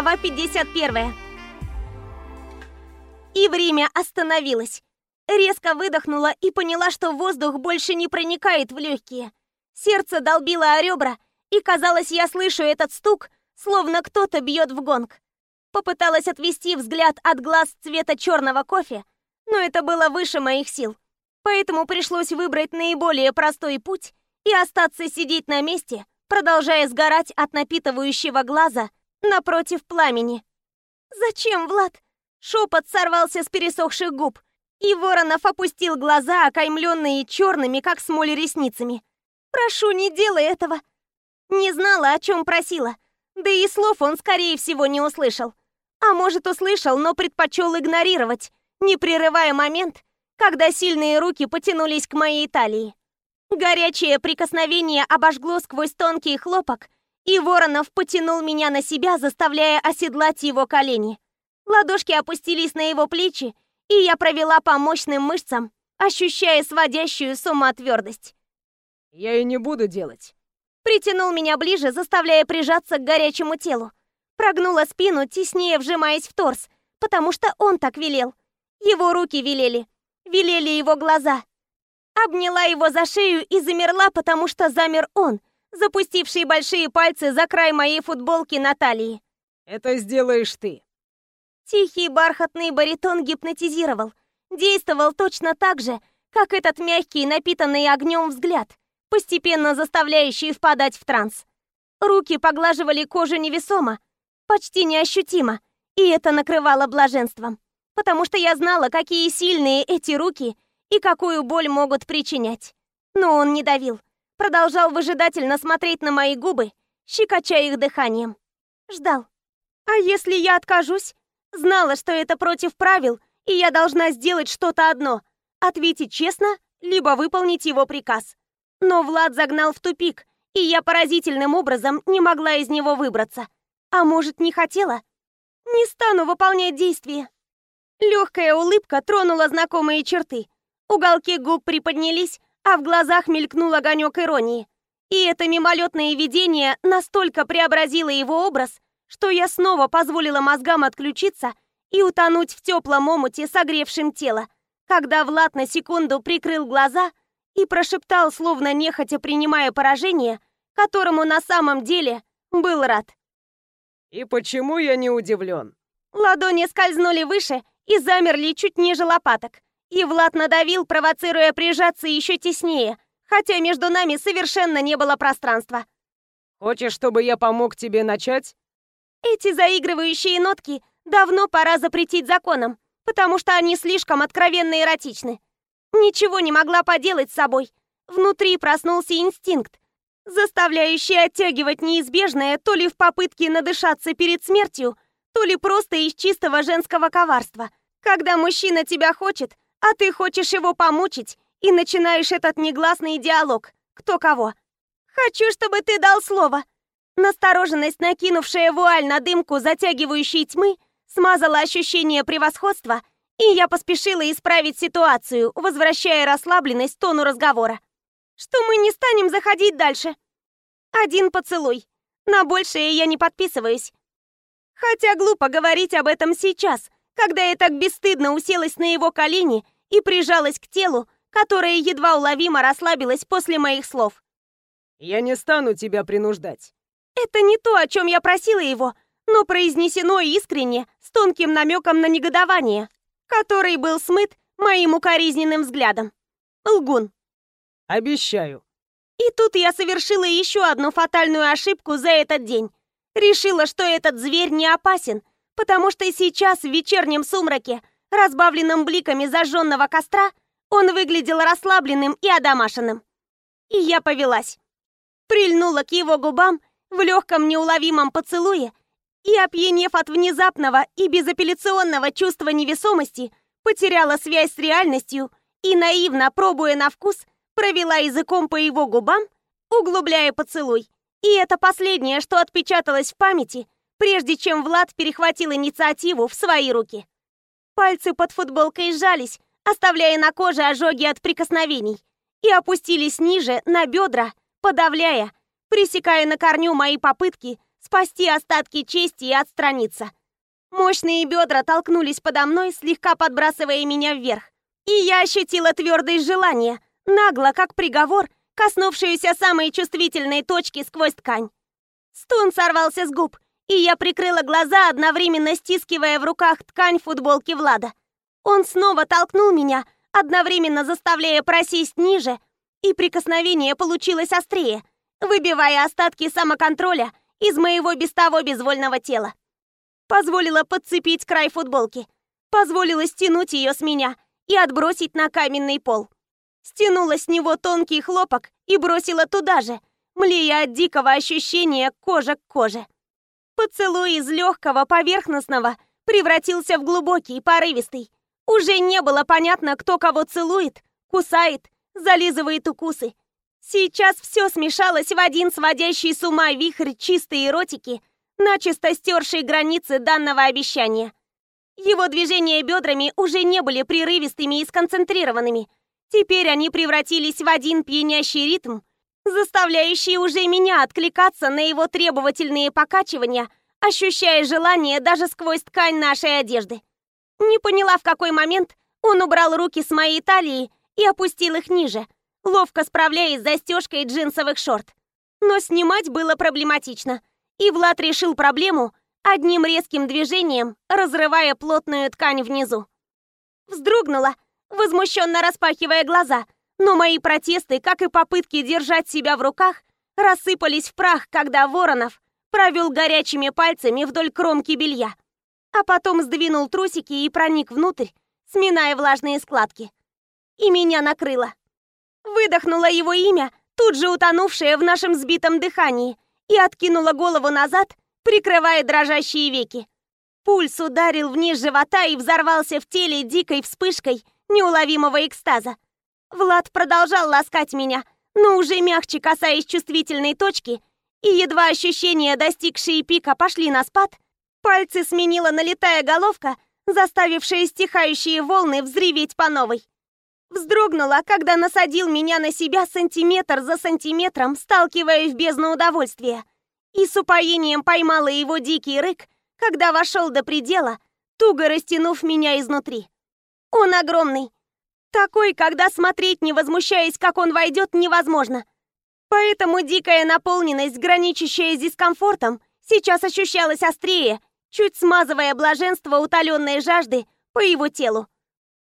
Глава 51. И время остановилось. Резко выдохнула и поняла, что воздух больше не проникает в легкие. Сердце долбило о ребра, и казалось, я слышу этот стук, словно кто-то бьет в гонг. Попыталась отвести взгляд от глаз цвета черного кофе, но это было выше моих сил. Поэтому пришлось выбрать наиболее простой путь и остаться сидеть на месте, продолжая сгорать от напитывающего глаза напротив пламени. «Зачем, Влад?» Шепот сорвался с пересохших губ, и Воронов опустил глаза, окаймленные черными, как смоль, ресницами. «Прошу, не делай этого!» Не знала, о чем просила, да и слов он, скорее всего, не услышал. А может, услышал, но предпочел игнорировать, не прерывая момент, когда сильные руки потянулись к моей талии. Горячее прикосновение обожгло сквозь тонкий хлопок, и Воронов потянул меня на себя, заставляя оседлать его колени. Ладошки опустились на его плечи, и я провела по мощным мышцам, ощущая сводящую с ума твердость. «Я и не буду делать». Притянул меня ближе, заставляя прижаться к горячему телу. Прогнула спину, теснее вжимаясь в торс, потому что он так велел. Его руки велели. Велели его глаза. Обняла его за шею и замерла, потому что замер он, запустивший большие пальцы за край моей футболки на талии. «Это сделаешь ты». Тихий бархатный баритон гипнотизировал. Действовал точно так же, как этот мягкий, напитанный огнем взгляд, постепенно заставляющий впадать в транс. Руки поглаживали кожу невесомо, почти неощутимо, и это накрывало блаженством, потому что я знала, какие сильные эти руки и какую боль могут причинять. Но он не давил, продолжал выжидательно смотреть на мои губы, щекоча их дыханием. Ждал. А если я откажусь? Знала, что это против правил, и я должна сделать что-то одно — ответить честно, либо выполнить его приказ. Но Влад загнал в тупик, и я поразительным образом не могла из него выбраться. А может, не хотела? Не стану выполнять действия. Легкая улыбка тронула знакомые черты. Уголки губ приподнялись, а в глазах мелькнул огонек иронии. И это мимолетное видение настолько преобразило его образ, что я снова позволила мозгам отключиться и утонуть в теплом омуте, согревшем тело, когда Влад на секунду прикрыл глаза и прошептал, словно нехотя принимая поражение, которому на самом деле был рад. И почему я не удивлен? Ладони скользнули выше и замерли чуть ниже лопаток. И Влад надавил, провоцируя прижаться еще теснее, хотя между нами совершенно не было пространства. Хочешь, чтобы я помог тебе начать? Эти заигрывающие нотки давно пора запретить законом, потому что они слишком откровенно эротичны. Ничего не могла поделать с собой. Внутри проснулся инстинкт, заставляющий оттягивать неизбежное то ли в попытке надышаться перед смертью, то ли просто из чистого женского коварства. Когда мужчина тебя хочет, а ты хочешь его помучить, и начинаешь этот негласный диалог. Кто кого. «Хочу, чтобы ты дал слово». Настороженность, накинувшая вуаль на дымку затягивающей тьмы, смазала ощущение превосходства, и я поспешила исправить ситуацию, возвращая расслабленность тону разговора что мы не станем заходить дальше. Один поцелуй. На большее я не подписываюсь. Хотя глупо говорить об этом сейчас, когда я так бесстыдно уселась на его колени и прижалась к телу, которое едва уловимо расслабилось после моих слов. «Я не стану тебя принуждать». Это не то, о чем я просила его, но произнесено искренне, с тонким намеком на негодование, который был смыт моим укоризненным взглядом. Лгун. Обещаю. И тут я совершила еще одну фатальную ошибку за этот день. Решила, что этот зверь не опасен, потому что сейчас в вечернем сумраке, разбавленном бликами зажженного костра, он выглядел расслабленным и одомашенным. И я повелась. Прильнула к его губам в легком неуловимом поцелуе и, опьянев от внезапного и безапелляционного чувства невесомости, потеряла связь с реальностью и, наивно пробуя на вкус, провела языком по его губам, углубляя поцелуй. И это последнее, что отпечаталось в памяти, прежде чем Влад перехватил инициативу в свои руки. Пальцы под футболкой сжались, оставляя на коже ожоги от прикосновений, и опустились ниже, на бедра, подавляя, пресекая на корню мои попытки спасти остатки чести и отстраниться. Мощные бедра толкнулись подо мной, слегка подбрасывая меня вверх. И я ощутила твердое желание, нагло, как приговор, коснувшуюся самой чувствительной точки сквозь ткань. Стон сорвался с губ, и я прикрыла глаза, одновременно стискивая в руках ткань футболки Влада. Он снова толкнул меня, одновременно заставляя просесть ниже, и прикосновение получилось острее, выбивая остатки самоконтроля из моего без того безвольного тела. Позволила подцепить край футболки, позволила стянуть ее с меня и отбросить на каменный пол. Стянула с него тонкий хлопок и бросила туда же, млея от дикого ощущения кожа к коже. Поцелуй из легкого поверхностного превратился в глубокий, порывистый. Уже не было понятно, кто кого целует, кусает, зализывает укусы. Сейчас все смешалось в один сводящий с ума вихрь чистой эротики, начисто стерший границы данного обещания. Его движения бедрами уже не были прерывистыми и сконцентрированными. Теперь они превратились в один пьянящий ритм, заставляющий уже меня откликаться на его требовательные покачивания, ощущая желание даже сквозь ткань нашей одежды. Не поняла, в какой момент он убрал руки с моей талии и опустил их ниже, ловко справляясь с застежкой джинсовых шорт. Но снимать было проблематично, и Влад решил проблему одним резким движением, разрывая плотную ткань внизу. Вздрогнула, возмущенно распахивая глаза – но мои протесты, как и попытки держать себя в руках, рассыпались в прах, когда Воронов провел горячими пальцами вдоль кромки белья, а потом сдвинул трусики и проник внутрь, сминая влажные складки. И меня накрыло. Выдохнула его имя, тут же утонувшее в нашем сбитом дыхании, и откинула голову назад, прикрывая дрожащие веки. Пульс ударил вниз живота и взорвался в теле дикой вспышкой неуловимого экстаза. Влад продолжал ласкать меня, но уже мягче касаясь чувствительной точки, и едва ощущения, достигшие пика, пошли на спад, пальцы сменила налетая головка, заставившая стихающие волны взреветь по новой. Вздрогнула, когда насадил меня на себя сантиметр за сантиметром, сталкивая в бездну удовольствия. И с упоением поймала его дикий рык, когда вошел до предела, туго растянув меня изнутри. Он огромный, такой, когда смотреть, не возмущаясь, как он войдет, невозможно. Поэтому дикая наполненность, граничащая с дискомфортом, сейчас ощущалась острее, чуть смазывая блаженство утоленной жажды по его телу.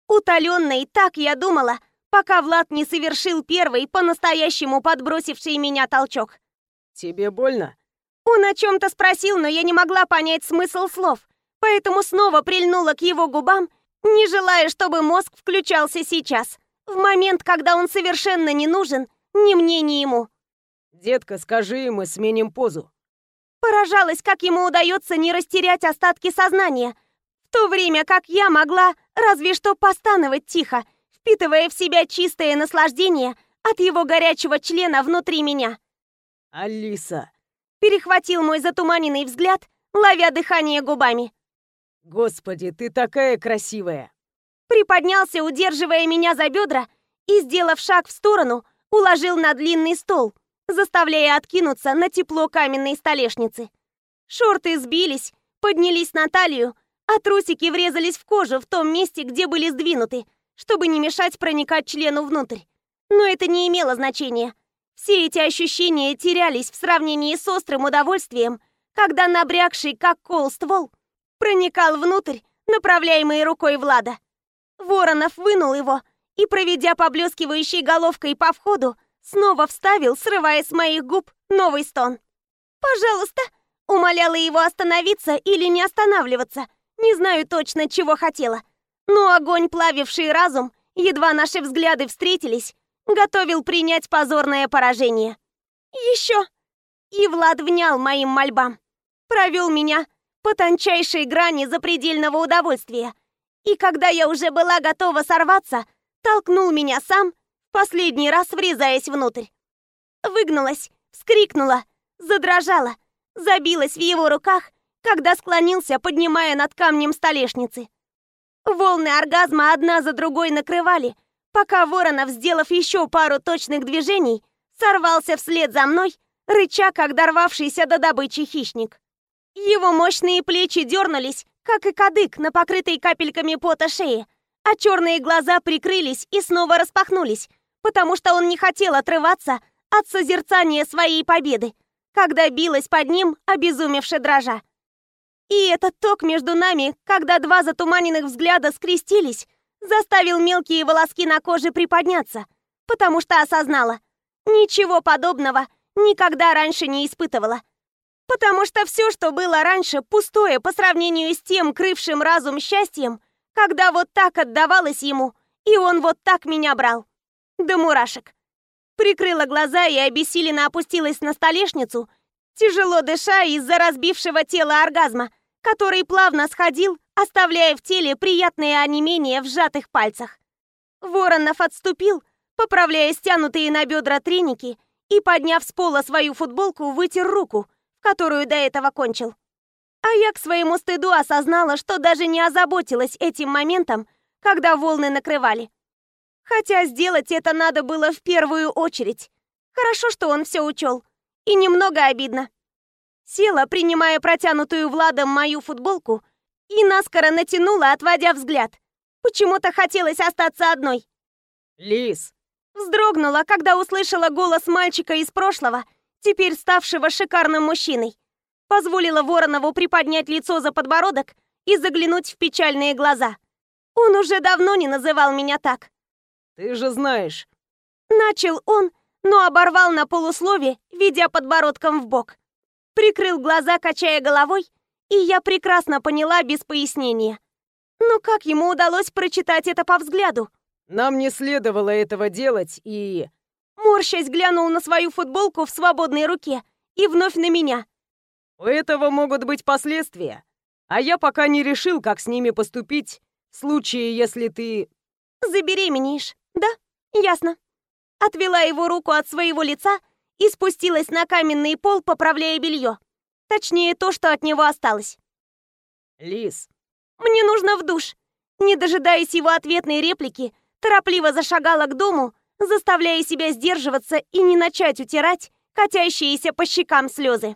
Утоленной, так я думала, пока Влад не совершил первый, по-настоящему подбросивший меня толчок. «Тебе больно?» Он о чем-то спросил, но я не могла понять смысл слов, поэтому снова прильнула к его губам не желая, чтобы мозг включался сейчас, в момент, когда он совершенно не нужен ни мне, ни ему. «Детка, скажи, мы сменим позу». Поражалась, как ему удается не растерять остатки сознания, в то время как я могла разве что постановать тихо, впитывая в себя чистое наслаждение от его горячего члена внутри меня. «Алиса!» Перехватил мой затуманенный взгляд, ловя дыхание губами. Господи, ты такая красивая!» Приподнялся, удерживая меня за бедра, и, сделав шаг в сторону, уложил на длинный стол, заставляя откинуться на тепло каменной столешницы. Шорты сбились, поднялись на талию, а трусики врезались в кожу в том месте, где были сдвинуты, чтобы не мешать проникать члену внутрь. Но это не имело значения. Все эти ощущения терялись в сравнении с острым удовольствием, когда набрякший, как кол, ствол проникал внутрь, направляемый рукой Влада. Воронов вынул его и, проведя поблескивающей головкой по входу, снова вставил, срывая с моих губ новый стон. «Пожалуйста!» — умоляла его остановиться или не останавливаться. Не знаю точно, чего хотела. Но огонь, плавивший разум, едва наши взгляды встретились, готовил принять позорное поражение. «Еще!» И Влад внял моим мольбам. Провел меня по тончайшей грани запредельного удовольствия. И когда я уже была готова сорваться, толкнул меня сам, последний раз врезаясь внутрь. Выгнулась, вскрикнула, задрожала, забилась в его руках, когда склонился, поднимая над камнем столешницы. Волны оргазма одна за другой накрывали, пока Воронов, сделав еще пару точных движений, сорвался вслед за мной, рыча, как дорвавшийся до добычи хищник. Его мощные плечи дернулись, как и кадык на покрытой капельками пота шее, а черные глаза прикрылись и снова распахнулись, потому что он не хотел отрываться от созерцания своей победы, когда билась под ним, обезумевшая дрожа. И этот ток между нами, когда два затуманенных взгляда скрестились, заставил мелкие волоски на коже приподняться, потому что осознала, ничего подобного никогда раньше не испытывала. Потому что все, что было раньше, пустое по сравнению с тем крывшим разум счастьем, когда вот так отдавалось ему, и он вот так меня брал. До мурашек. Прикрыла глаза и обессиленно опустилась на столешницу, тяжело дыша из-за разбившего тела оргазма, который плавно сходил, оставляя в теле приятное онемение в сжатых пальцах. Воронов отступил, поправляя стянутые на бедра треники, и, подняв с пола свою футболку, вытер руку, которую до этого кончил. А я к своему стыду осознала, что даже не озаботилась этим моментом, когда волны накрывали. Хотя сделать это надо было в первую очередь. Хорошо, что он все учел. И немного обидно. Села, принимая протянутую Владом мою футболку, и наскоро натянула, отводя взгляд. Почему-то хотелось остаться одной. Лис. Вздрогнула, когда услышала голос мальчика из прошлого — теперь ставшего шикарным мужчиной. Позволила Воронову приподнять лицо за подбородок и заглянуть в печальные глаза. Он уже давно не называл меня так. «Ты же знаешь...» Начал он, но оборвал на полуслове, ведя подбородком в бок. Прикрыл глаза, качая головой, и я прекрасно поняла без пояснения. Но как ему удалось прочитать это по взгляду? «Нам не следовало этого делать, и...» Морщась глянул на свою футболку в свободной руке и вновь на меня. «У этого могут быть последствия, а я пока не решил, как с ними поступить в случае, если ты...» «Забеременеешь, да? Ясно». Отвела его руку от своего лица и спустилась на каменный пол, поправляя белье. Точнее, то, что от него осталось. «Лис». «Мне нужно в душ». Не дожидаясь его ответной реплики, торопливо зашагала к дому, заставляя себя сдерживаться и не начать утирать катящиеся по щекам слезы.